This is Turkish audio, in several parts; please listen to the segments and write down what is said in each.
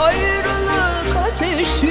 Ayrılık ateşi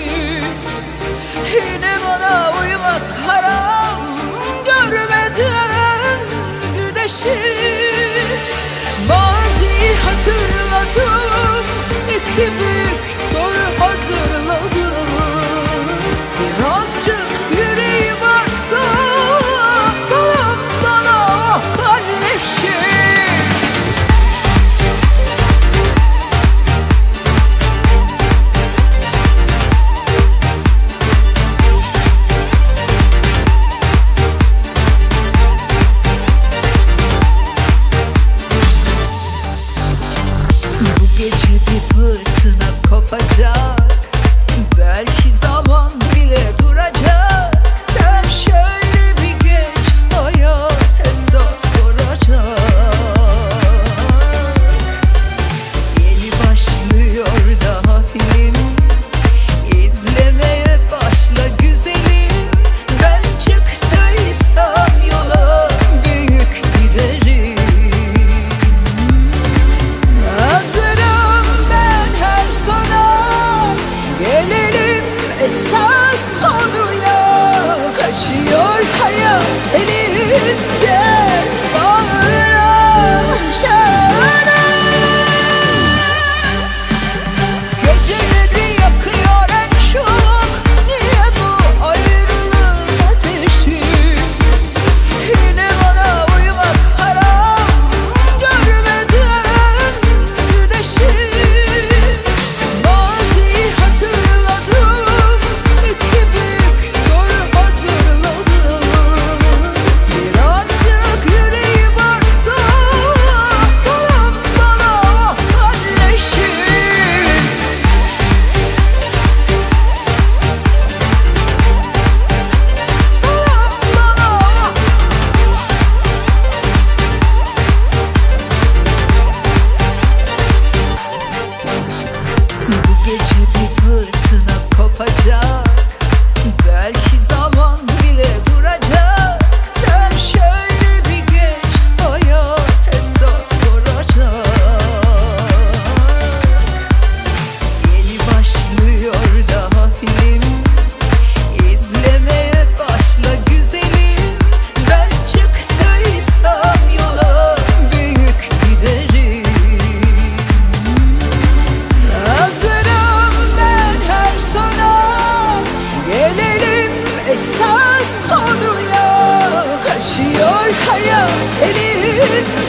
esas konuya Kaçıyor hayat elimden hayat elimde